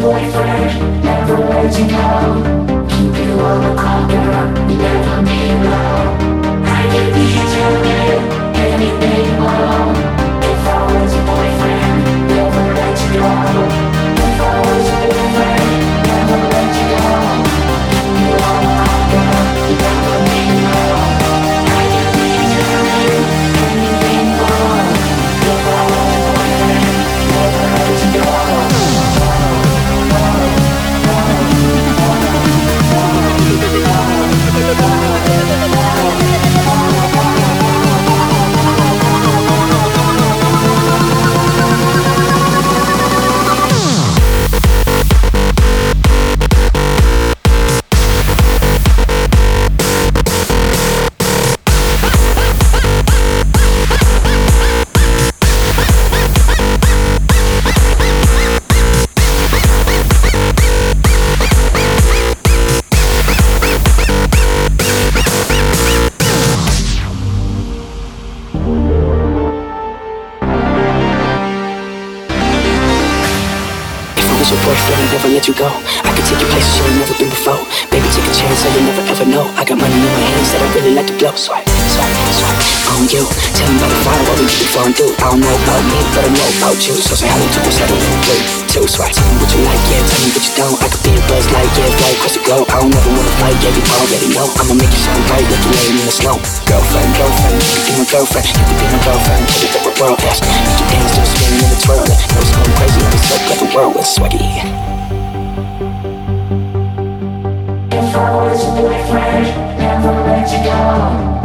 boyfriend, never let you go. Keep you on the corner. was your boyfriend, never let you go. I could take you places you've never been before. Baby, take a chance, that you'll never ever know. I got money in my hands that I really like to blow. Swipe, swipe, swipe on you. Tell me about the fire, what we be flowing through. I don't know about me, but I know about you. So say hello to us, hello, blue, two, swipe. Tell me what you like, yeah, tell me what you don't. I could be a buzz light, yeah, fly across the globe. I don't ever wanna fight, yeah, you already know. I'ma make you sound right, like you're laying in the snow. Girlfriend, girlfriend, you could be my girlfriend, you could be my girlfriend, till we go world best. swaggy. If I a never let you go.